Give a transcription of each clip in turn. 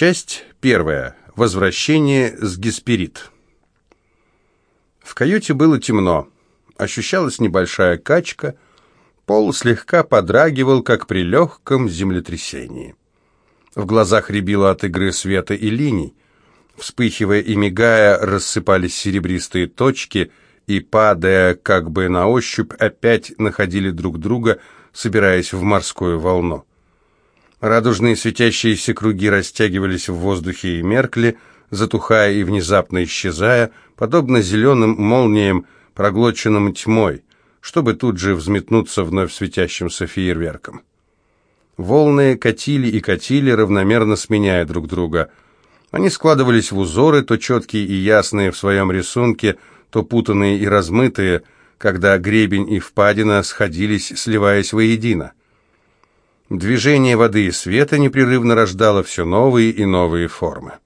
Часть первая. Возвращение с Гесперид. В каюте было темно. Ощущалась небольшая качка. Пол слегка подрагивал, как при легком землетрясении. В глазах рябило от игры света и линий. Вспыхивая и мигая, рассыпались серебристые точки и, падая как бы на ощупь, опять находили друг друга, собираясь в морскую волну. Радужные светящиеся круги растягивались в воздухе и меркли, затухая и внезапно исчезая, подобно зеленым молниям, проглоченным тьмой, чтобы тут же взметнуться вновь светящимся фейерверком. Волны катили и катили, равномерно сменяя друг друга. Они складывались в узоры, то четкие и ясные в своем рисунке, то путанные и размытые, когда гребень и впадина сходились, сливаясь воедино. Движение воды и света непрерывно рождало все новые и новые формы.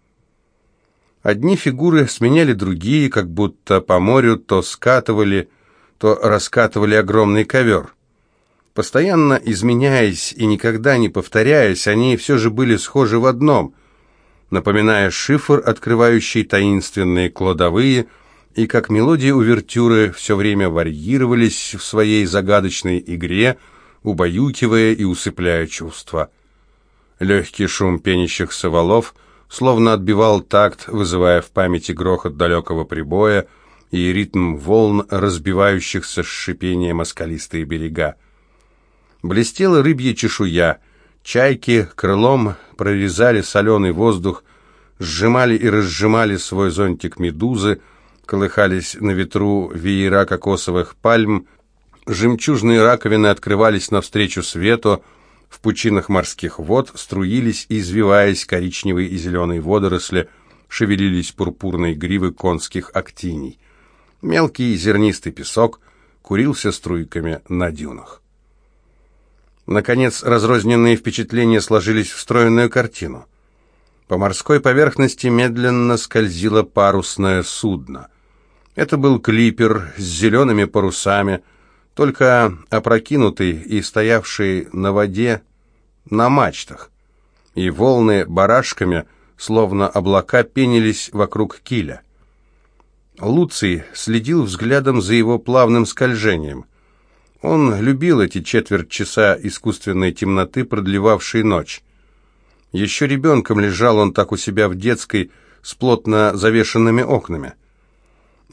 Одни фигуры сменяли другие, как будто по морю то скатывали, то раскатывали огромный ковер. Постоянно изменяясь и никогда не повторяясь, они все же были схожи в одном, напоминая шифр, открывающий таинственные кладовые, и как мелодии увертюры все время варьировались в своей загадочной игре – убаюкивая и усыпляя чувства. Легкий шум пенящихся валов словно отбивал такт, вызывая в памяти грохот далекого прибоя и ритм волн, разбивающихся с шипением скалистые берега. Блестела рыбья чешуя, чайки крылом прорезали соленый воздух, сжимали и разжимали свой зонтик медузы, колыхались на ветру веера кокосовых пальм, Жемчужные раковины открывались навстречу свету, в пучинах морских вод струились, извиваясь коричневые и зеленые водоросли, шевелились пурпурные гривы конских актиний. Мелкий зернистый песок курился струйками на дюнах. Наконец, разрозненные впечатления сложились в стройную картину. По морской поверхности медленно скользило парусное судно. Это был клипер с зелеными парусами, только опрокинутый и стоявший на воде на мачтах, и волны барашками, словно облака, пенились вокруг киля. Луций следил взглядом за его плавным скольжением. Он любил эти четверть часа искусственной темноты, продлевавшей ночь. Еще ребенком лежал он так у себя в детской, с плотно завешенными окнами.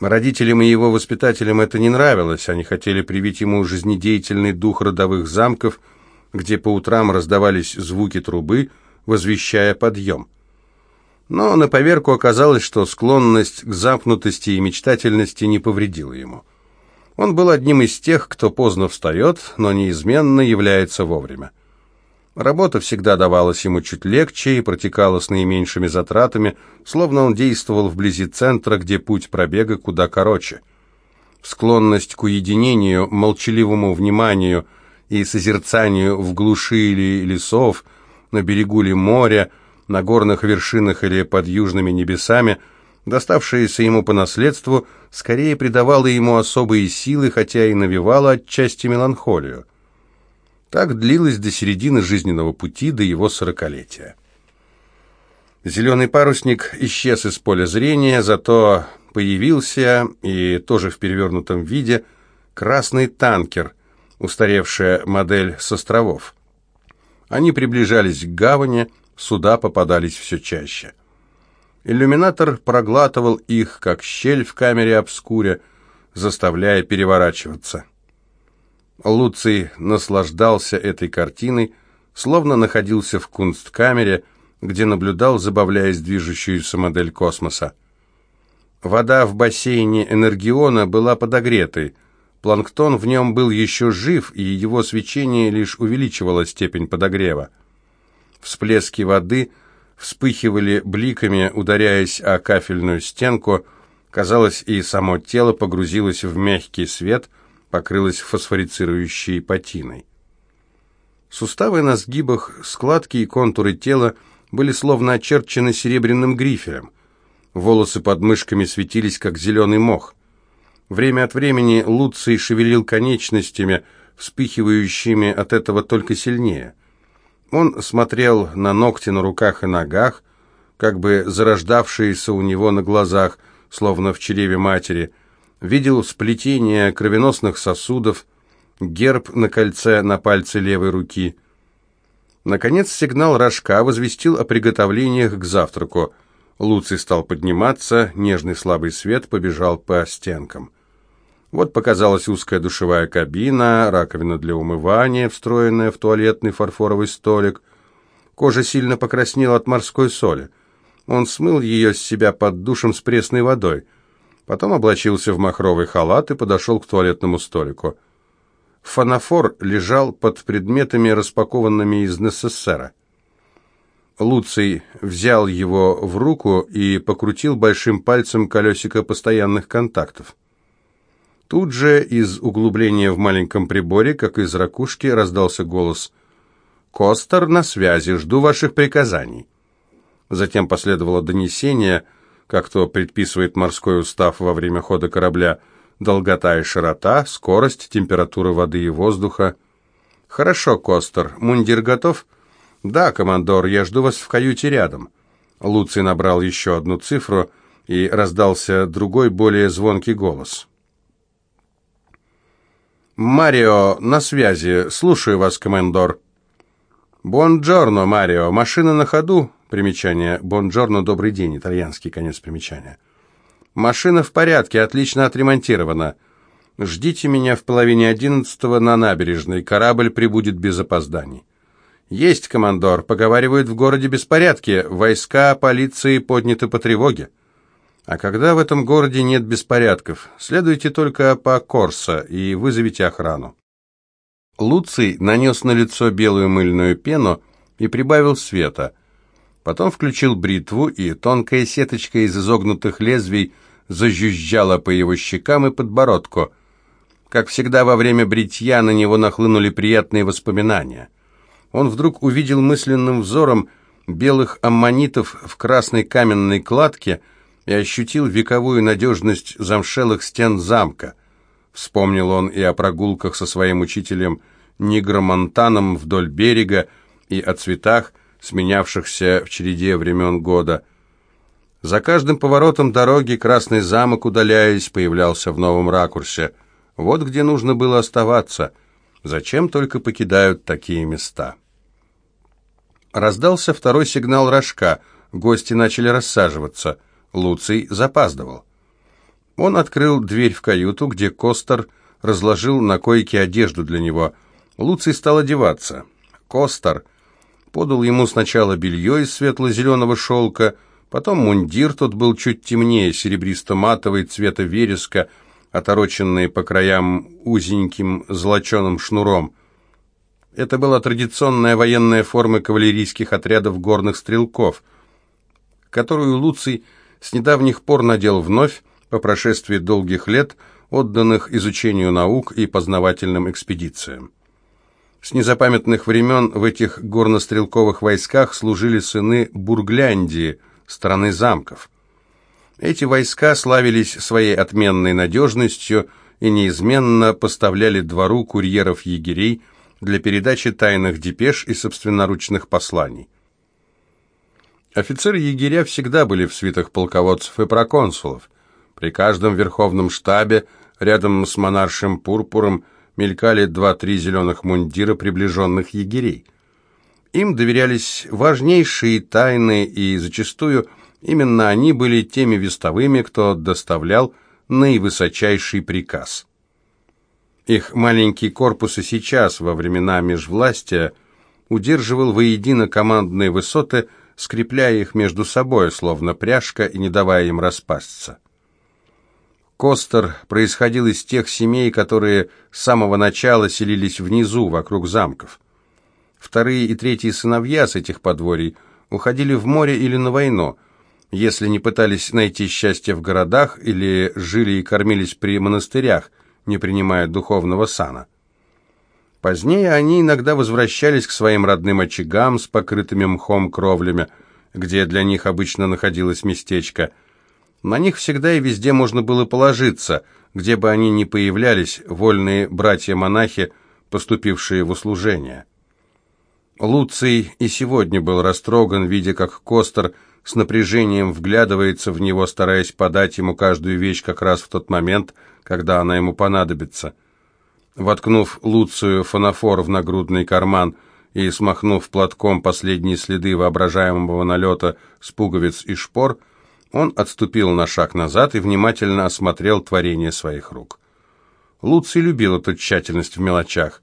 Родителям и его воспитателям это не нравилось, они хотели привить ему жизнедеятельный дух родовых замков, где по утрам раздавались звуки трубы, возвещая подъем. Но на поверку оказалось, что склонность к замкнутости и мечтательности не повредила ему. Он был одним из тех, кто поздно встает, но неизменно является вовремя. Работа всегда давалась ему чуть легче и протекала с наименьшими затратами, словно он действовал вблизи центра, где путь пробега куда короче. Склонность к уединению, молчаливому вниманию и созерцанию в глуши или лесов, на берегу ли моря, на горных вершинах или под южными небесами, доставшееся ему по наследству, скорее придавало ему особые силы, хотя и навевало отчасти меланхолию. Так длилось до середины жизненного пути, до его сорокалетия. Зеленый парусник исчез из поля зрения, зато появился, и тоже в перевернутом виде, красный танкер, устаревшая модель с островов. Они приближались к гавани, суда попадались все чаще. Иллюминатор проглатывал их, как щель в камере обскуре, заставляя переворачиваться. Луций наслаждался этой картиной, словно находился в кунсткамере, где наблюдал, забавляясь движущуюся модель космоса. Вода в бассейне Энергиона была подогретой, планктон в нем был еще жив, и его свечение лишь увеличивало степень подогрева. Всплески воды вспыхивали бликами, ударяясь о кафельную стенку, казалось, и само тело погрузилось в мягкий свет – покрылась фосфорицирующей патиной. Суставы на сгибах, складки и контуры тела были словно очерчены серебряным грифелем. Волосы под мышками светились, как зеленый мох. Время от времени Луций шевелил конечностями, вспыхивающими от этого только сильнее. Он смотрел на ногти на руках и ногах, как бы зарождавшиеся у него на глазах, словно в чреве матери, видел сплетение кровеносных сосудов, герб на кольце на пальце левой руки. Наконец сигнал рожка возвестил о приготовлениях к завтраку. Луций стал подниматься, нежный слабый свет побежал по стенкам. Вот показалась узкая душевая кабина, раковина для умывания, встроенная в туалетный фарфоровый столик. Кожа сильно покраснела от морской соли. Он смыл ее с себя под душем с пресной водой. Потом облачился в махровый халат и подошел к туалетному столику. Фанофор лежал под предметами, распакованными из НССР. Луций взял его в руку и покрутил большим пальцем колесико постоянных контактов. Тут же из углубления в маленьком приборе, как из ракушки, раздался голос «Костер на связи, жду ваших приказаний». Затем последовало донесение, как то предписывает морской устав во время хода корабля, долгота и широта, скорость, температура воды и воздуха. «Хорошо, Костер, мундир готов?» «Да, командор, я жду вас в каюте рядом». Луций набрал еще одну цифру, и раздался другой, более звонкий голос. «Марио, на связи. Слушаю вас, командор». «Бонджорно, Марио. Машина на ходу?» Примечание. «Бонджорно, добрый день». Итальянский конец примечания. «Машина в порядке, отлично отремонтирована. Ждите меня в половине одиннадцатого на набережной. Корабль прибудет без опозданий». «Есть, командор. Поговаривают, в городе беспорядки. Войска полиции подняты по тревоге». А когда в этом городе нет беспорядков, следуйте только по Корсо и вызовите охрану. Луций нанес на лицо белую мыльную пену и прибавил света. Потом включил бритву, и тонкая сеточка из изогнутых лезвий зажужжала по его щекам и подбородку. Как всегда во время бритья на него нахлынули приятные воспоминания. Он вдруг увидел мысленным взором белых аммонитов в красной каменной кладке – и ощутил вековую надежность замшелых стен замка. Вспомнил он и о прогулках со своим учителем Нигромонтаном вдоль берега, и о цветах, сменявшихся в череде времен года. За каждым поворотом дороги Красный замок, удаляясь, появлялся в новом ракурсе. Вот где нужно было оставаться. Зачем только покидают такие места? Раздался второй сигнал рожка. Гости начали рассаживаться. Луций запаздывал. Он открыл дверь в каюту, где Костер разложил на койке одежду для него. Луций стал одеваться. Костер подал ему сначала белье из светло-зеленого шелка, потом мундир, тот был чуть темнее, серебристо-матовый, цвета вереска, отороченный по краям узеньким золоченым шнуром. Это была традиционная военная форма кавалерийских отрядов горных стрелков, которую Луций с недавних пор надел вновь, по прошествии долгих лет, отданных изучению наук и познавательным экспедициям. С незапамятных времен в этих горнострелковых войсках служили сыны Бургляндии, страны замков. Эти войска славились своей отменной надежностью и неизменно поставляли двору курьеров-егерей для передачи тайных депеш и собственноручных посланий. Офицеры-егеря всегда были в свитах полководцев и проконсулов. При каждом верховном штабе, рядом с монаршим пурпуром, мелькали два-три зеленых мундира приближенных егерей. Им доверялись важнейшие тайны, и зачастую именно они были теми вестовыми, кто доставлял наивысочайший приказ. Их маленький корпус и сейчас, во времена межвластия, удерживал воедино командные высоты – скрепляя их между собой, словно пряжка, и не давая им распасться. Костер происходил из тех семей, которые с самого начала селились внизу, вокруг замков. Вторые и третьи сыновья с этих подворий уходили в море или на войну, если не пытались найти счастье в городах или жили и кормились при монастырях, не принимая духовного сана. Позднее они иногда возвращались к своим родным очагам с покрытыми мхом кровлями, где для них обычно находилось местечко. На них всегда и везде можно было положиться, где бы они ни появлялись, вольные братья-монахи, поступившие в услужение. Луций и сегодня был растроган, видя, как Костер с напряжением вглядывается в него, стараясь подать ему каждую вещь как раз в тот момент, когда она ему понадобится. Воткнув Луцию фанофор в нагрудный карман и смахнув платком последние следы воображаемого налета с пуговиц и шпор, он отступил на шаг назад и внимательно осмотрел творение своих рук. Луций любил эту тщательность в мелочах.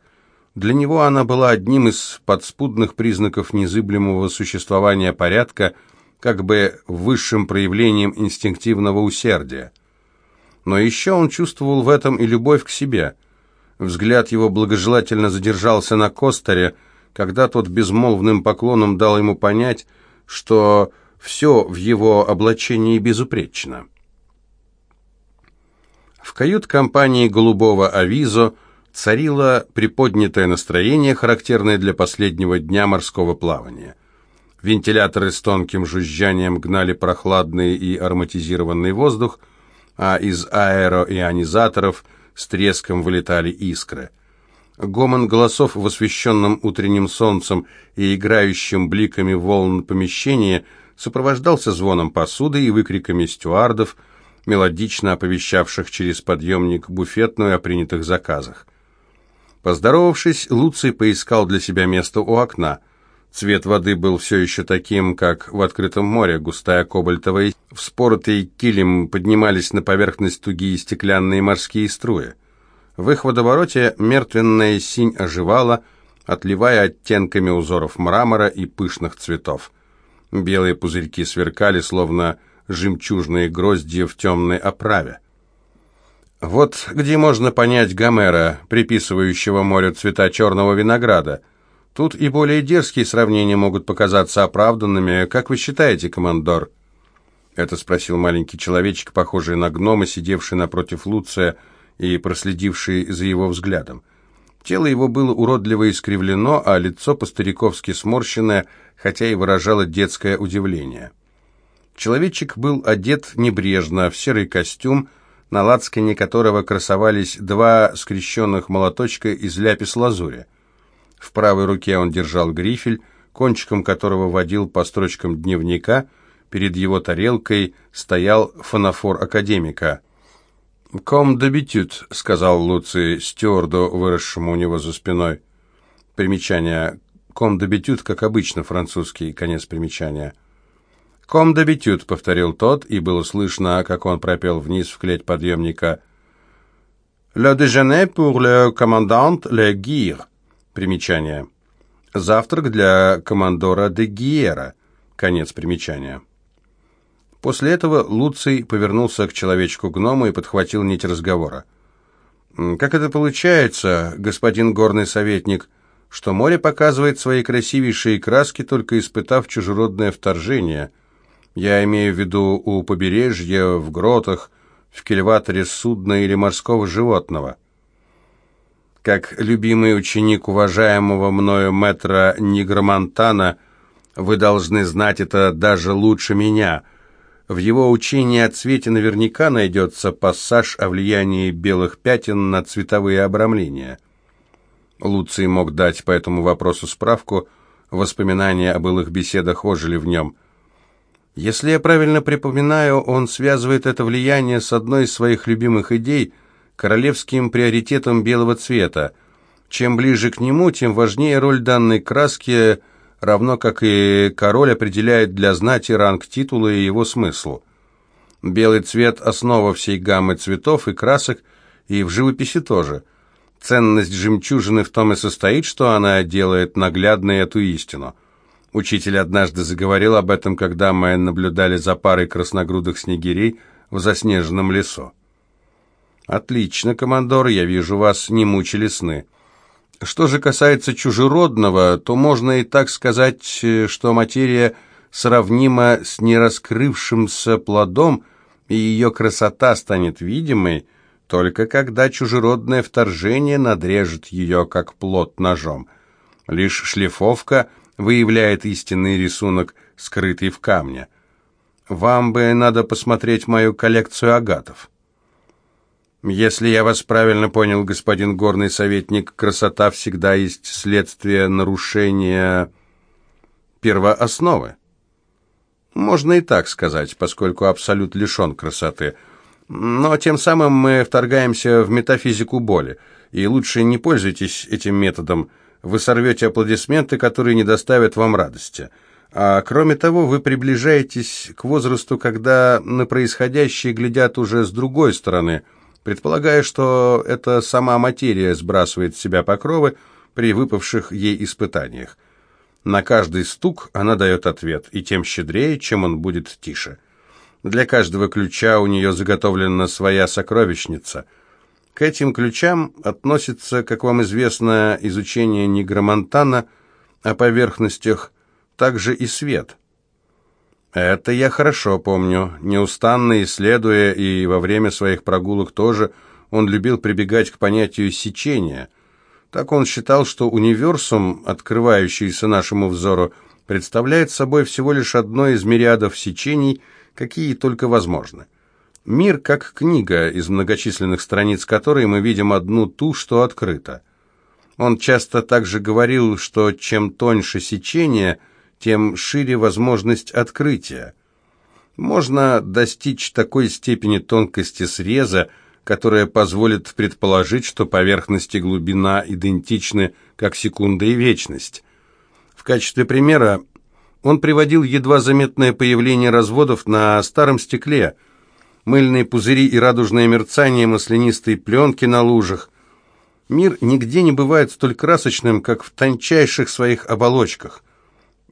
Для него она была одним из подспудных признаков незыблемого существования порядка, как бы высшим проявлением инстинктивного усердия. Но еще он чувствовал в этом и любовь к себе. Взгляд его благожелательно задержался на Костере, когда тот безмолвным поклоном дал ему понять, что все в его облачении безупречно. В кают-компании «Голубого авизо» царило приподнятое настроение, характерное для последнего дня морского плавания. Вентиляторы с тонким жужжанием гнали прохладный и ароматизированный воздух, а из аэроионизаторов с треском вылетали искры. Гомон голосов в освещенном утренним солнцем и играющим бликами волн помещения – сопровождался звоном посуды и выкриками стюардов, мелодично оповещавших через подъемник буфетную о принятых заказах. Поздоровавшись, Луций поискал для себя место у окна. Цвет воды был все еще таким, как в открытом море, густая кобальтовая. Вспоротый килем поднимались на поверхность тугие стеклянные морские струи. В их водовороте мертвенная синь оживала, отливая оттенками узоров мрамора и пышных цветов. Белые пузырьки сверкали, словно жемчужные гроздья в темной оправе. Вот где можно понять Гомера, приписывающего морю цвета черного винограда. Тут и более дерзкие сравнения могут показаться оправданными. Как вы считаете, командор? Это спросил маленький человечек, похожий на гнома, сидевший напротив Луция и проследивший за его взглядом. Тело его было уродливо искривлено, а лицо по-стариковски сморщенное, хотя и выражало детское удивление. Человечек был одет небрежно, в серый костюм, на лацкане которого красовались два скрещенных молоточка из ляпис-лазури. В правой руке он держал грифель, кончиком которого водил по строчкам дневника, перед его тарелкой стоял фонофор академика. «Ком дебютют», — сказал Луций стюарду, выросшему у него за спиной. Примечание. «Ком дебютют», как обычно, французский, конец примечания. «Ком дебютют», — повторил тот, и было слышно, как он пропел вниз в клеть подъемника. «Le déjeuner pour le commandant Le Guire». Примечание. «Завтрак для командора де Гиера». Конец примечания. После этого Луций повернулся к человечку-гному и подхватил нить разговора. «Как это получается, господин горный советник, что море показывает свои красивейшие краски, только испытав чужеродное вторжение? Я имею в виду у побережья, в гротах, в кильваторе судна или морского животного». Как любимый ученик уважаемого мною мэтра Нигромонтана, вы должны знать это даже лучше меня – в его учении о цвете наверняка найдется пассаж о влиянии белых пятен на цветовые обрамления. Луций мог дать по этому вопросу справку, воспоминания о былых беседах ожили в нем. Если я правильно припоминаю, он связывает это влияние с одной из своих любимых идей – королевским приоритетом белого цвета. Чем ближе к нему, тем важнее роль данной краски – равно как и король определяет для знати ранг титула и его смысл. Белый цвет – основа всей гаммы цветов и красок, и в живописи тоже. Ценность жемчужины в том и состоит, что она делает наглядной эту истину. Учитель однажды заговорил об этом, когда мы наблюдали за парой красногрудых снегирей в заснеженном лесу. «Отлично, командор, я вижу, вас не мучили сны». Что же касается чужеродного, то можно и так сказать, э, что материя сравнима с нераскрывшимся плодом, и ее красота станет видимой, только когда чужеродное вторжение надрежет ее, как плод ножом. Лишь шлифовка выявляет истинный рисунок, скрытый в камне. Вам бы надо посмотреть мою коллекцию агатов. Если я вас правильно понял, господин горный советник, красота всегда есть следствие нарушения первоосновы. Можно и так сказать, поскольку абсолют лишен красоты. Но тем самым мы вторгаемся в метафизику боли. И лучше не пользуйтесь этим методом. Вы сорвете аплодисменты, которые не доставят вам радости. А кроме того, вы приближаетесь к возрасту, когда на происходящее глядят уже с другой стороны, предполагая, что это сама материя сбрасывает с себя покровы при выпавших ей испытаниях. На каждый стук она дает ответ, и тем щедрее, чем он будет тише. Для каждого ключа у нее заготовлена своя сокровищница. К этим ключам относится, как вам известно, изучение негромонтана о поверхностях, также и свет. Это я хорошо помню. Неустанно исследуя и во время своих прогулок тоже, он любил прибегать к понятию сечения – так он считал, что универсум, открывающийся нашему взору, представляет собой всего лишь одно из мириадов сечений, какие только возможны. Мир как книга, из многочисленных страниц которой мы видим одну ту, что открыта. Он часто также говорил, что чем тоньше сечение, тем шире возможность открытия. Можно достичь такой степени тонкости среза, которая позволит предположить, что поверхность и глубина идентичны, как секунда и вечность. В качестве примера он приводил едва заметное появление разводов на старом стекле, мыльные пузыри и радужное мерцание маслянистой пленки на лужах. Мир нигде не бывает столь красочным, как в тончайших своих оболочках.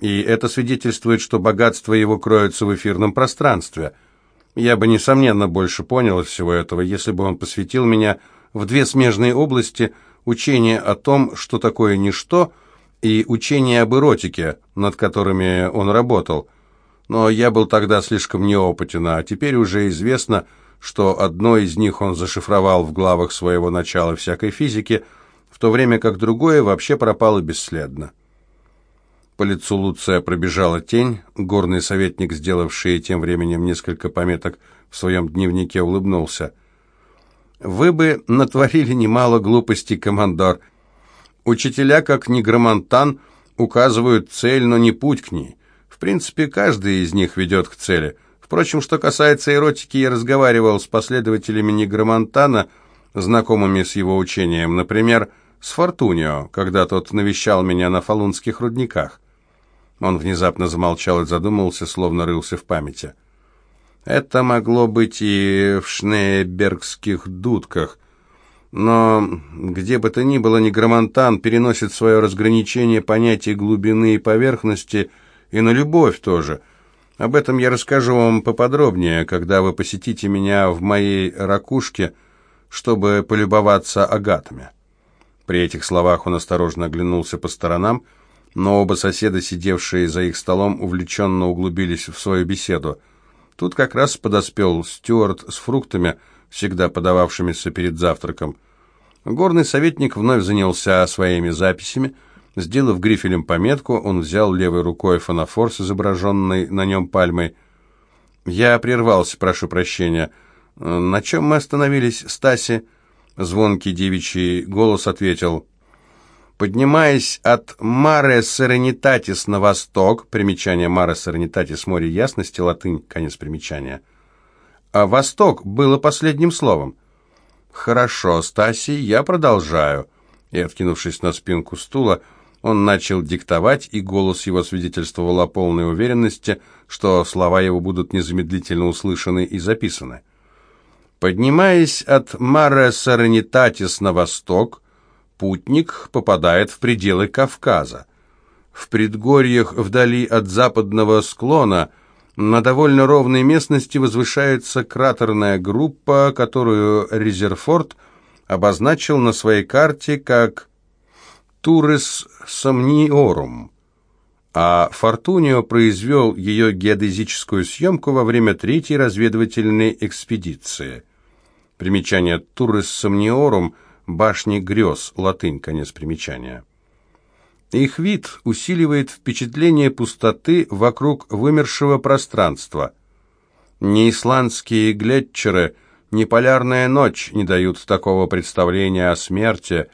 И это свидетельствует, что богатство его кроется в эфирном пространстве – я бы, несомненно, больше понял всего этого, если бы он посвятил меня в две смежные области учение о том, что такое ничто, и учение об эротике, над которыми он работал. Но я был тогда слишком неопытен, а теперь уже известно, что одно из них он зашифровал в главах своего начала всякой физики, в то время как другое вообще пропало бесследно. По лицу Луция пробежала тень. Горный советник, сделавший тем временем несколько пометок в своем дневнике, улыбнулся. «Вы бы натворили немало глупостей, командор. Учителя, как негромонтан, указывают цель, но не путь к ней. В принципе, каждый из них ведет к цели. Впрочем, что касается эротики, я разговаривал с последователями негромонтана, знакомыми с его учением, например, с Фортунио, когда тот навещал меня на фалунских рудниках. Он внезапно замолчал и задумался, словно рылся в памяти. Это могло быть и в шнейбергских дудках. Но где бы то ни было, негромонтан переносит свое разграничение понятий глубины и поверхности и на любовь тоже. Об этом я расскажу вам поподробнее, когда вы посетите меня в моей ракушке, чтобы полюбоваться агатами. При этих словах он осторожно оглянулся по сторонам, но оба соседа, сидевшие за их столом, увлеченно углубились в свою беседу. Тут как раз подоспел Стюарт с фруктами, всегда подававшимися перед завтраком. Горный советник вновь занялся своими записями. Сделав грифелем пометку, он взял левой рукой фонофор с изображенной на нем пальмой. «Я прервался, прошу прощения. На чем мы остановились, Стаси?» Звонкий девичий голос ответил Поднимаясь от Маре Серенитатис на восток, примечание Маре Серенитатис, море ясности, латынь, конец примечания, а восток было последним словом. «Хорошо, Стаси, я продолжаю». И, откинувшись на спинку стула, он начал диктовать, и голос его свидетельствовал о полной уверенности, что слова его будут незамедлительно услышаны и записаны. Поднимаясь от Маре Серенитатис на восток, путник попадает в пределы Кавказа. В предгорьях вдали от западного склона на довольно ровной местности возвышается кратерная группа, которую Резерфорд обозначил на своей карте как Турес Сомниорум, а Фортунио произвел ее геодезическую съемку во время третьей разведывательной экспедиции. Примечание Турес Сомниорум – башни грез, латынь, конец примечания. Их вид усиливает впечатление пустоты вокруг вымершего пространства. Ни исландские глетчеры, ни полярная ночь не дают такого представления о смерти,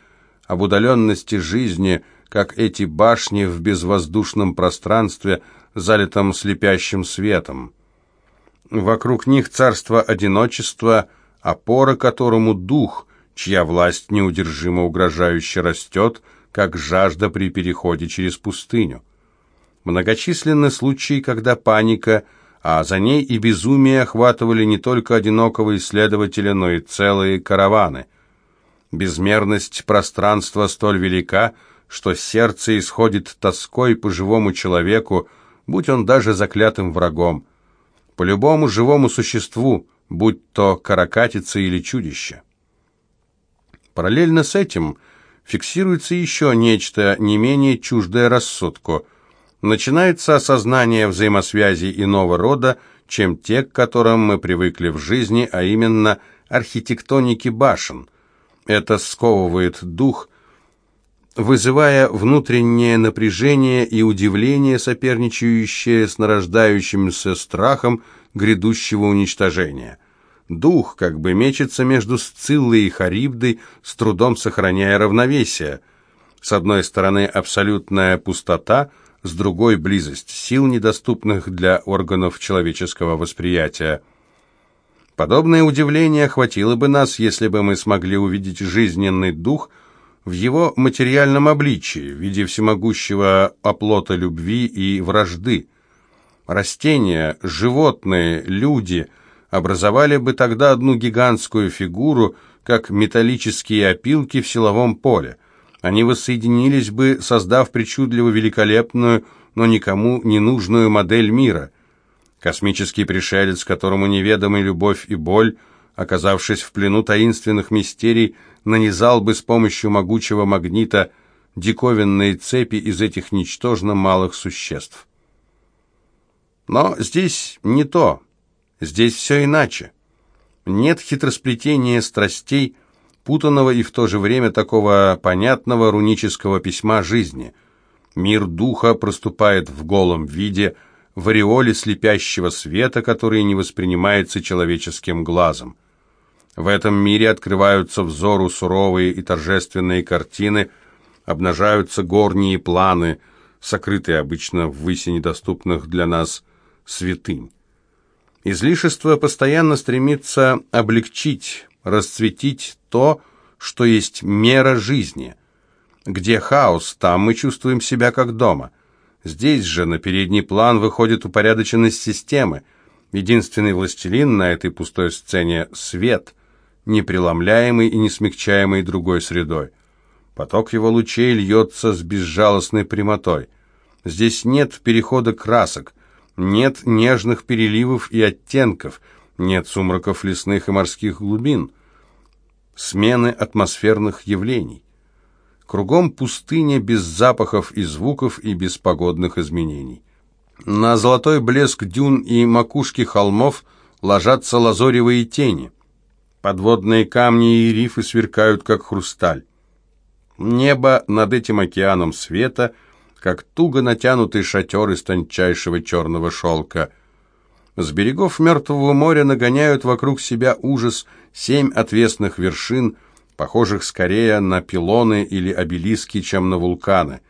об удаленности жизни, как эти башни в безвоздушном пространстве, залитом слепящим светом. Вокруг них царство одиночества, опора которому дух, чья власть неудержимо угрожающе растет, как жажда при переходе через пустыню. Многочисленны случаи, когда паника, а за ней и безумие охватывали не только одинокого исследователя, но и целые караваны. Безмерность пространства столь велика, что сердце исходит тоской по живому человеку, будь он даже заклятым врагом, по любому живому существу, будь то каракатица или чудище. Параллельно с этим фиксируется еще нечто не менее чуждое рассудку. Начинается осознание взаимосвязи иного рода, чем те, к которым мы привыкли в жизни, а именно архитектоники башен. Это сковывает дух, вызывая внутреннее напряжение и удивление, соперничающее с нарождающимся страхом грядущего уничтожения. Дух как бы мечется между Сциллой и Харибдой, с трудом сохраняя равновесие. С одной стороны абсолютная пустота, с другой близость сил, недоступных для органов человеческого восприятия. Подобное удивление охватило бы нас, если бы мы смогли увидеть жизненный дух – в его материальном обличии, в виде всемогущего оплота любви и вражды. Растения, животные, люди образовали бы тогда одну гигантскую фигуру, как металлические опилки в силовом поле. Они воссоединились бы, создав причудливо великолепную, но никому не нужную модель мира. Космический пришелец, которому неведомы любовь и боль, оказавшись в плену таинственных мистерий, нанизал бы с помощью могучего магнита диковинные цепи из этих ничтожно малых существ. Но здесь не то, здесь все иначе. Нет хитросплетения страстей, путанного и в то же время такого понятного рунического письма жизни. Мир духа проступает в голом виде, в ореоле слепящего света, который не воспринимается человеческим глазом. В этом мире открываются взору суровые и торжественные картины, обнажаются горние планы, сокрытые обычно в выси недоступных для нас святынь. Излишество постоянно стремится облегчить, расцветить то, что есть мера жизни. Где хаос, там мы чувствуем себя как дома. Здесь же на передний план выходит упорядоченность системы. Единственный властелин на этой пустой сцене — свет — непреломляемый и не смягчаемый другой средой. Поток его лучей льется с безжалостной прямотой. Здесь нет перехода красок, нет нежных переливов и оттенков, нет сумраков лесных и морских глубин, смены атмосферных явлений. Кругом пустыня без запахов и звуков и без погодных изменений. На золотой блеск дюн и макушки холмов ложатся лазоревые тени – Подводные камни и рифы сверкают, как хрусталь. Небо над этим океаном света, как туго натянутый шатер из тончайшего черного шелка. С берегов Мертвого моря нагоняют вокруг себя ужас семь отвесных вершин, похожих скорее на пилоны или обелиски, чем на вулканы.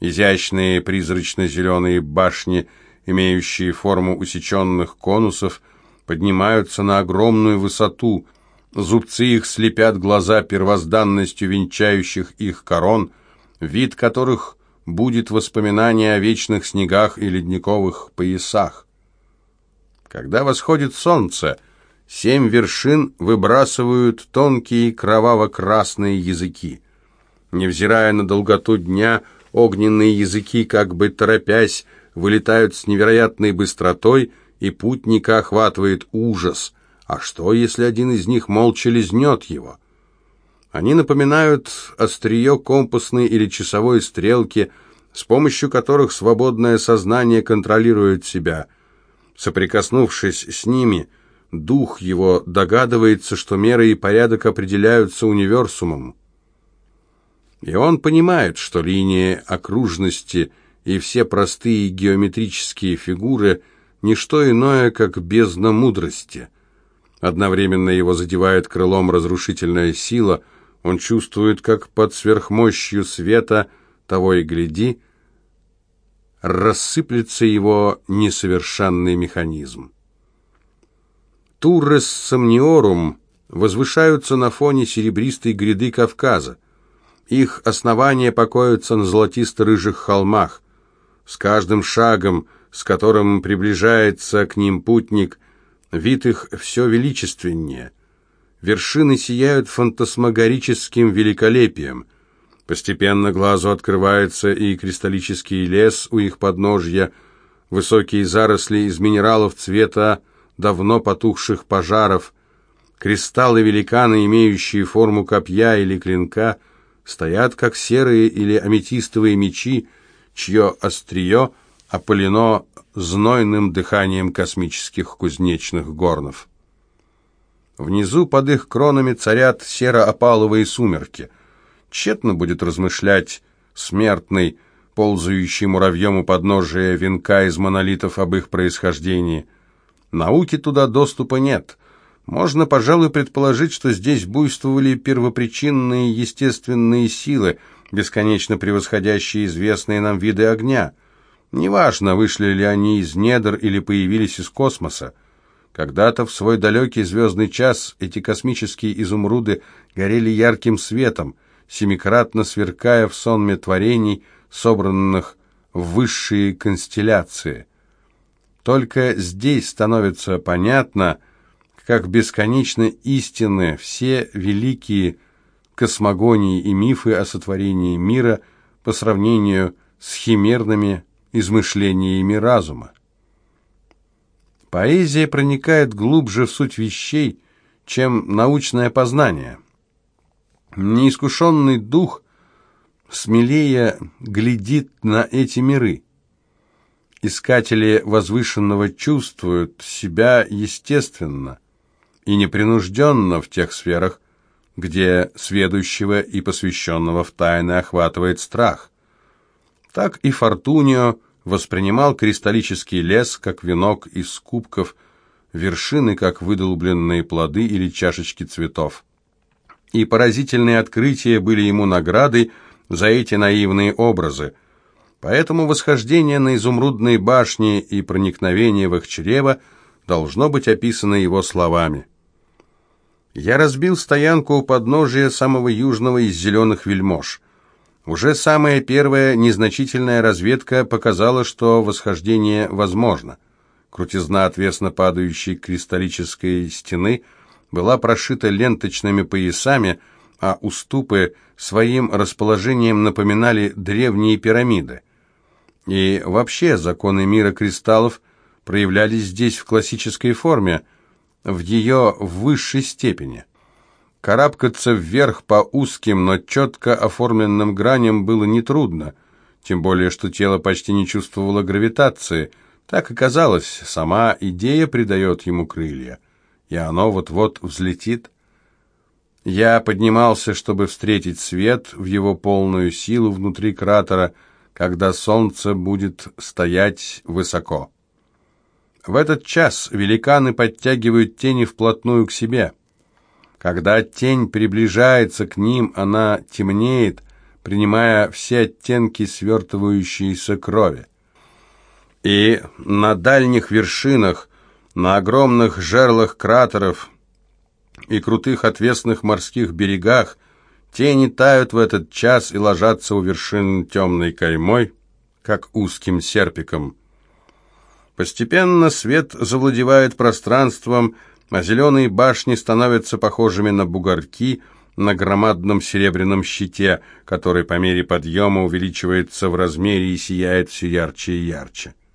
Изящные призрачно-зеленые башни, имеющие форму усеченных конусов, поднимаются на огромную высоту, Зубцы их слепят глаза первозданностью венчающих их корон, вид которых будет воспоминание о вечных снегах и ледниковых поясах. Когда восходит солнце, семь вершин выбрасывают тонкие кроваво-красные языки. Невзирая на долготу дня, огненные языки, как бы торопясь, вылетают с невероятной быстротой, и путника охватывает ужас – а что, если один из них молча лизнет его? Они напоминают острие компасной или часовой стрелки, с помощью которых свободное сознание контролирует себя. Соприкоснувшись с ними, дух его догадывается, что меры и порядок определяются универсумом. И он понимает, что линии окружности и все простые геометрические фигуры – не что иное, как бездна мудрости. Одновременно его задевает крылом разрушительная сила, он чувствует, как под сверхмощью света, того и гляди, рассыплется его несовершенный механизм. Туррес Сомниорум возвышаются на фоне серебристой гряды Кавказа. Их основания покоятся на золотисто-рыжих холмах. С каждым шагом, с которым приближается к ним путник, вид их все величественнее. Вершины сияют фантасмагорическим великолепием. Постепенно глазу открывается и кристаллический лес у их подножья, высокие заросли из минералов цвета давно потухших пожаров, кристаллы-великаны, имеющие форму копья или клинка, стоят как серые или аметистовые мечи, чье острие опылено знойным дыханием космических кузнечных горнов. Внизу под их кронами царят серо-опаловые сумерки. Тщетно будет размышлять смертный, ползающий муравьем у подножия венка из монолитов об их происхождении. Науки туда доступа нет. Можно, пожалуй, предположить, что здесь буйствовали первопричинные естественные силы, бесконечно превосходящие известные нам виды огня. Неважно, вышли ли они из недр или появились из космоса. Когда-то в свой далекий звездный час эти космические изумруды горели ярким светом, семикратно сверкая в сонме творений, собранных в высшие констелляции. Только здесь становится понятно, как бесконечно истинны все великие космогонии и мифы о сотворении мира по сравнению с химерными измышлениями разума. Поэзия проникает глубже в суть вещей, чем научное познание. Неискушенный дух смелее глядит на эти миры. Искатели возвышенного чувствуют себя естественно и непринужденно в тех сферах, где сведущего и посвященного в тайны охватывает страх. Так и Фортунио воспринимал кристаллический лес как венок из кубков, вершины как выдолбленные плоды или чашечки цветов. И поразительные открытия были ему наградой за эти наивные образы – Поэтому восхождение на изумрудные башни и проникновение в их чрево должно быть описано его словами. «Я разбил стоянку у подножия самого южного из зеленых вельмож. Уже самая первая незначительная разведка показала, что восхождение возможно. Крутизна отвесно падающей кристаллической стены была прошита ленточными поясами, а уступы своим расположением напоминали древние пирамиды. И вообще законы мира кристаллов проявлялись здесь в классической форме, в ее высшей степени. Карабкаться вверх по узким, но четко оформленным граням было нетрудно, тем более что тело почти не чувствовало гравитации. Так оказалось, сама идея придает ему крылья, и оно вот-вот взлетит. Я поднимался, чтобы встретить свет в его полную силу внутри кратера, когда солнце будет стоять высоко. В этот час великаны подтягивают тени вплотную к себе. Когда тень приближается к ним, она темнеет, принимая все оттенки свертывающейся крови. И на дальних вершинах, на огромных жерлах кратеров и крутых отвесных морских берегах Тени тают в этот час и ложатся у вершин темной каймой, как узким серпиком. Постепенно свет завладевает пространством, а зеленые башни становятся похожими на бугорки на громадном серебряном щите, который по мере подъема увеличивается в размере и сияет все ярче и ярче.